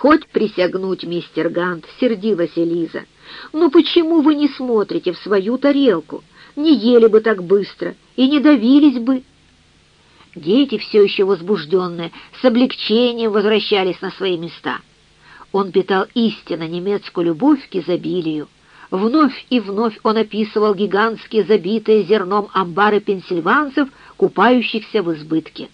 «Хоть присягнуть, мистер Гант», — сердилась Элиза. «Но почему вы не смотрите в свою тарелку? Не ели бы так быстро и не давились бы». Дети, все еще возбужденные, с облегчением возвращались на свои места. Он питал истинно немецкую любовь к изобилию. Вновь и вновь он описывал гигантские забитые зерном амбары пенсильванцев, купающихся в избытке.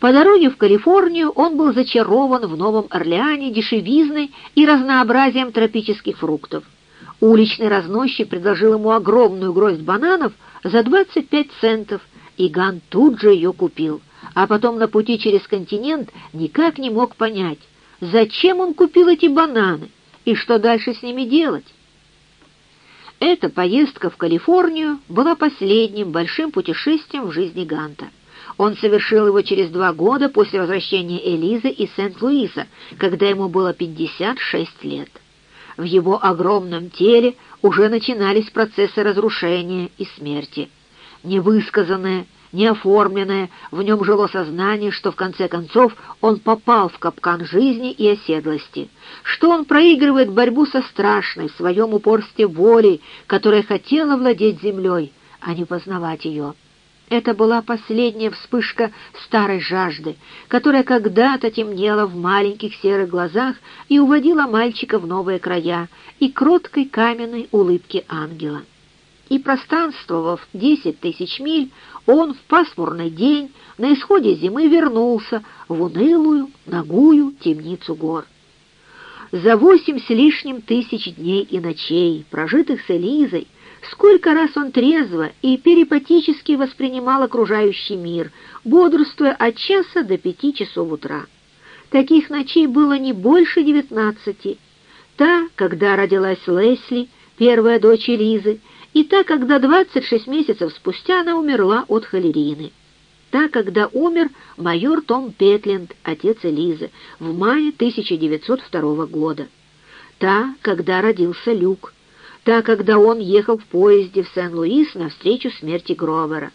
По дороге в Калифорнию он был зачарован в Новом Орлеане дешевизной и разнообразием тропических фруктов. Уличный разносчик предложил ему огромную гроздь бананов за 25 центов, и Ган тут же ее купил, а потом на пути через континент никак не мог понять, зачем он купил эти бананы и что дальше с ними делать. Эта поездка в Калифорнию была последним большим путешествием в жизни Ганта. Он совершил его через два года после возвращения Элизы из Сент-Луиса, когда ему было 56 лет. В его огромном теле уже начинались процессы разрушения и смерти. Невысказанное, неоформленное, в нем жило сознание, что в конце концов он попал в капкан жизни и оседлости, что он проигрывает борьбу со страшной в своем упорстве волей, которая хотела владеть землей, а не познавать ее. Это была последняя вспышка старой жажды, которая когда-то темнела в маленьких серых глазах и уводила мальчика в новые края и кроткой каменной улыбки ангела. И пространствовав десять тысяч миль, он в пасмурный день на исходе зимы вернулся в унылую, ногую темницу гор. За восемь с лишним тысяч дней и ночей, прожитых с Элизой, Сколько раз он трезво и перипатически воспринимал окружающий мир, бодрствуя от часа до пяти часов утра. Таких ночей было не больше девятнадцати. Та, когда родилась Лесли, первая дочь Элизы, и та, когда двадцать шесть месяцев спустя она умерла от холерины. Та, когда умер майор Том Петленд, отец Элизы, в мае 1902 года. Та, когда родился Люк, та, когда он ехал в поезде в Сен-Луис навстречу смерти Гровера,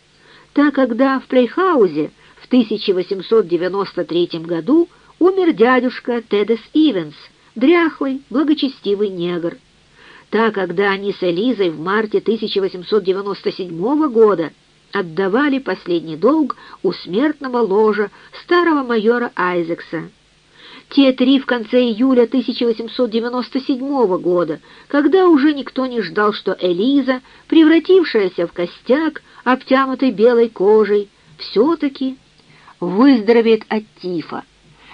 та, когда в Плейхаузе в 1893 году умер дядюшка Тедес Ивенс, дряхлый, благочестивый негр, та, когда они с Элизой в марте 1897 года отдавали последний долг у смертного ложа старого майора Айзекса, те три в конце июля 1897 года, когда уже никто не ждал, что Элиза, превратившаяся в костяк, обтянутый белой кожей, все-таки выздоровеет от тифа.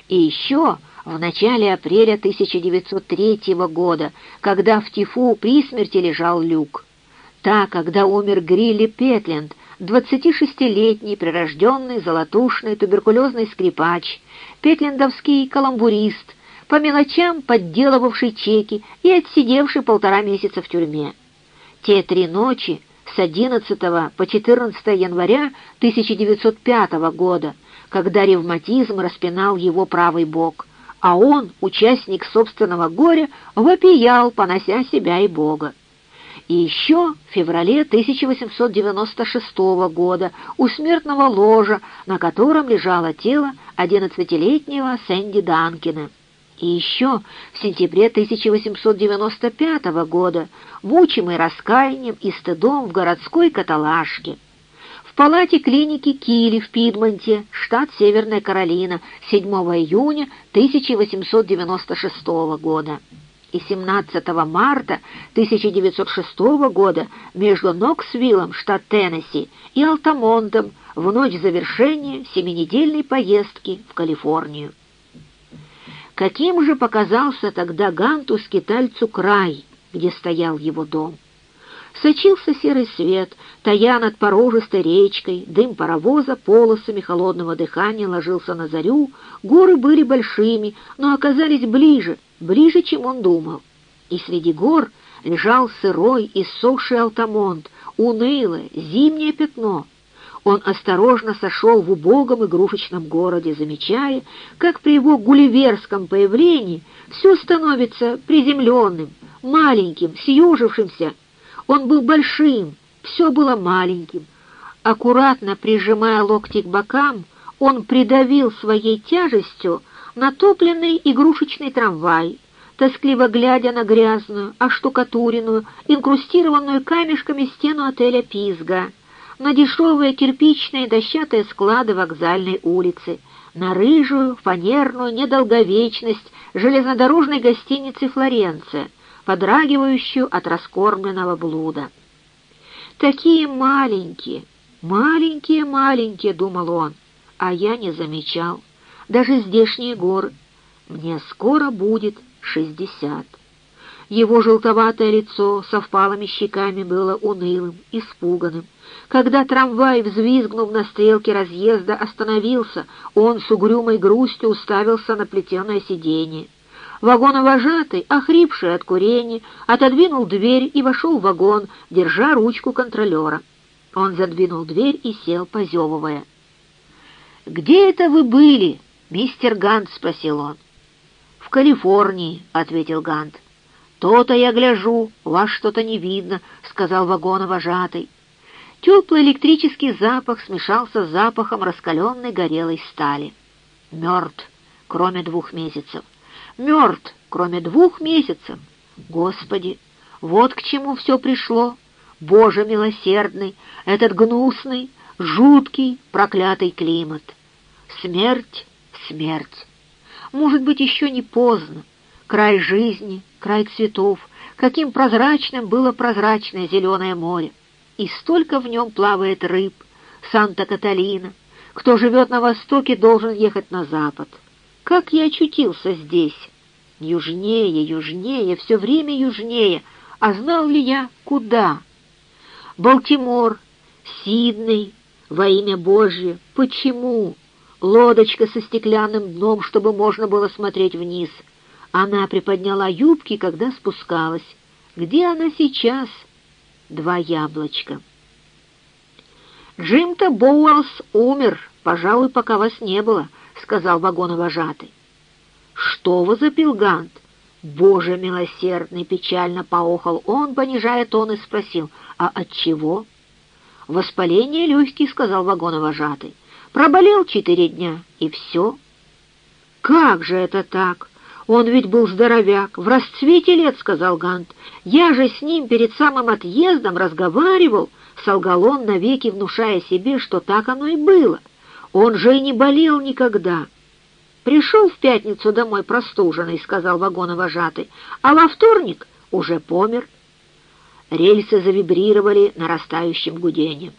И еще в начале апреля 1903 года, когда в тифу при смерти лежал Люк. Та, когда умер Грилли Петленд, 26-летний прирожденный золотушный туберкулезный скрипач, петлендовский каламбурист, по мелочам подделывавший чеки и отсидевший полтора месяца в тюрьме. Те три ночи с 11 по 14 января 1905 года, когда ревматизм распинал его правый бок, а он, участник собственного горя, вопиял, понося себя и Бога. И еще в феврале 1896 года у смертного ложа, на котором лежало тело одиннадцатилетнего Сэнди Данкина. И еще в сентябре 1895 года, мучимый раскаянием и стыдом в городской каталажке. В палате клиники Кили в Пидмонте, штат Северная Каролина, 7 июня 1896 года и 17 марта 1906 года между Ноксвиллом, штат Теннесси, и Алтамонтом в ночь завершения семинедельной поездки в Калифорнию. Каким же показался тогда Ганту скитальцу край, где стоял его дом? Сочился серый свет, тая над порожистой речкой, дым паровоза полосами холодного дыхания ложился на зарю, горы были большими, но оказались ближе, ближе, чем он думал. И среди гор лежал сырой и сохший алтамонт, унылое, зимнее пятно. Он осторожно сошел в убогом игрушечном городе, замечая, как при его гулливерском появлении все становится приземленным, маленьким, съежившимся, он был большим, все было маленьким. Аккуратно прижимая локти к бокам, он придавил своей тяжестью натопленный игрушечный трамвай, тоскливо глядя на грязную, оштукатуренную, инкрустированную камешками стену отеля «Пизга», на дешевые кирпичные дощатые склады вокзальной улицы, на рыжую, фанерную недолговечность железнодорожной гостиницы «Флоренция», подрагивающую от раскормленного блуда. «Такие маленькие, маленькие-маленькие», — думал он, а я не замечал. Даже здешние горы. Мне скоро будет шестьдесят. Его желтоватое лицо со впалыми щеками было унылым, испуганным. Когда трамвай, взвизгнув на стрелке разъезда, остановился, он с угрюмой грустью уставился на плетеное сиденье. Вагоновожатый, охрипший от курения, отодвинул дверь и вошел в вагон, держа ручку контролера. Он задвинул дверь и сел, позевывая. «Где это вы были, мистер Гант?» — спросил он. «В Калифорнии», — ответил Гант. «То-то я гляжу, вас что-то не видно», — сказал вагоновожатый. Теплый электрический запах смешался с запахом раскаленной горелой стали. Мертв, кроме двух месяцев. Мертв, кроме двух месяцев. Господи, вот к чему все пришло. Боже милосердный, этот гнусный, жуткий, проклятый климат. Смерть, смерть. Может быть, еще не поздно. Край жизни, край цветов, каким прозрачным было прозрачное зеленое море. И столько в нем плавает рыб, Санта-Каталина. Кто живет на востоке, должен ехать на запад. Как я очутился здесь? Южнее, южнее, все время южнее. А знал ли я, куда? Балтимор, Сидней, во имя Божье, почему? Лодочка со стеклянным дном, чтобы можно было смотреть вниз. Она приподняла юбки, когда спускалась. Где она сейчас? Два яблочка. «Джим-то Боуэллс умер, пожалуй, пока вас не было», — сказал вагоновожатый. «Что вы возопил Гант?» «Боже милосердный!» — печально поохал он, понижая тон, и спросил, «А от чего?» «Воспаление легких», — сказал вагоновожатый. Проболел четыре дня, и все. Как же это так? Он ведь был здоровяк, в расцвете лет, — сказал Гант. Я же с ним перед самым отъездом разговаривал, — солгал он, навеки внушая себе, что так оно и было. Он же и не болел никогда. Пришел в пятницу домой простуженный, — сказал вагоновожатый, — а во вторник уже помер. Рельсы завибрировали нарастающим гудением.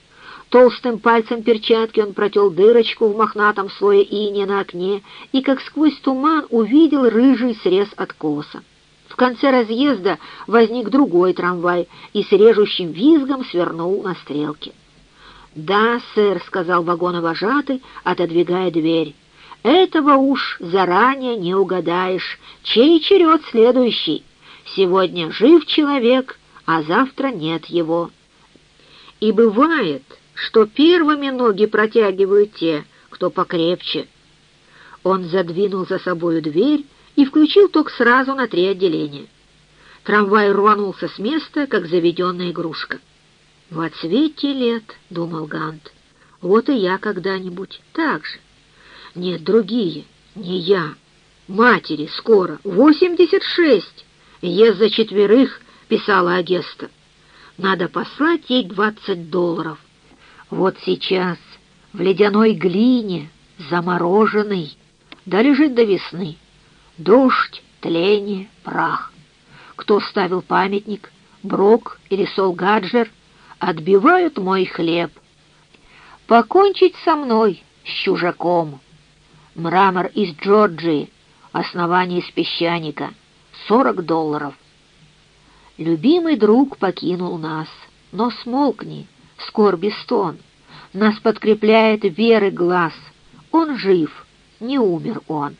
Толстым пальцем перчатки он протел дырочку в мохнатом слое иния на окне и, как сквозь туман, увидел рыжий срез откоса. В конце разъезда возник другой трамвай и с режущим визгом свернул на стрелке. «Да, сэр», — сказал вагоновожатый, отодвигая дверь. «Этого уж заранее не угадаешь. Чей черед следующий? Сегодня жив человек, а завтра нет его». И бывает, что первыми ноги протягивают те, кто покрепче. Он задвинул за собою дверь и включил ток сразу на три отделения. Трамвай рванулся с места, как заведенная игрушка. «В отсвете лет», — думал Гант, — «вот и я когда-нибудь так же». «Нет, другие, не я. Матери скоро, восемьдесят шесть. Ест за четверых», — писала Агеста. «Надо послать ей двадцать долларов. Вот сейчас в ледяной глине, замороженный, да лежит до весны. Дождь, тление, прах. Кто ставил памятник, Брок или Сол Гаджер, отбивают мой хлеб. Покончить со мной, с чужаком. Мрамор из Джорджии, основание из песчаника, сорок долларов. Любимый друг покинул нас, но смолкни, скорби стон. Нас подкрепляет веры глаз. Он жив, не умер он.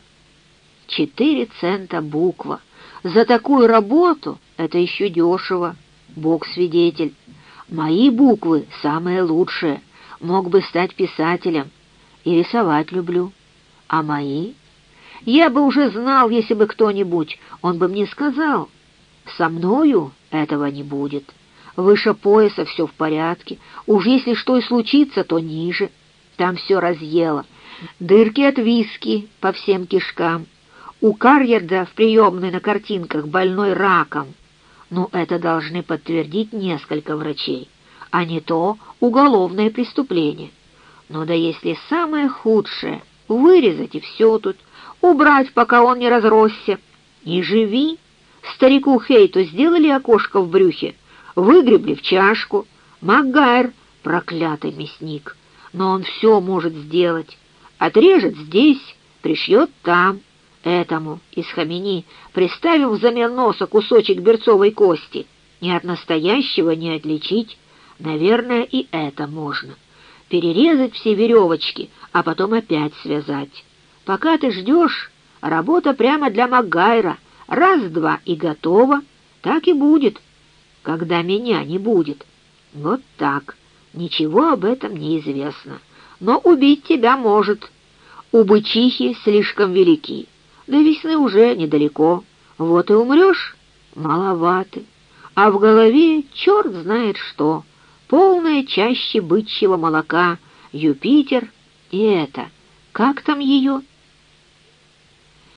Четыре цента буква. За такую работу это еще дешево. Бог свидетель. Мои буквы самые лучшие. Мог бы стать писателем. И рисовать люблю. А мои? Я бы уже знал, если бы кто-нибудь, он бы мне сказал. Со мною этого не будет. Выше пояса все в порядке. Уж если что и случится, то ниже. Там все разъело. Дырки от виски по всем кишкам — У Карьерда в приемной на картинках больной раком. Ну, это должны подтвердить несколько врачей, а не то уголовное преступление. Ну да если самое худшее, вырезать и все тут, убрать, пока он не разросся. И живи. Старику Хейту сделали окошко в брюхе, выгребли в чашку. Макгайр, проклятый мясник, но он все может сделать. Отрежет здесь, пришьет там. Этому из хамени приставил взамен носа кусочек берцовой кости. Ни от настоящего не отличить. Наверное, и это можно. Перерезать все веревочки, а потом опять связать. Пока ты ждешь, работа прямо для Макгайра. Раз-два и готово. Так и будет, когда меня не будет. Вот так. Ничего об этом не известно. Но убить тебя может. У бычихи слишком велики. До весны уже недалеко. Вот и умрешь. Маловато. А в голове черт знает что. Полная чаще бычьего молока. Юпитер и это. Как там ее?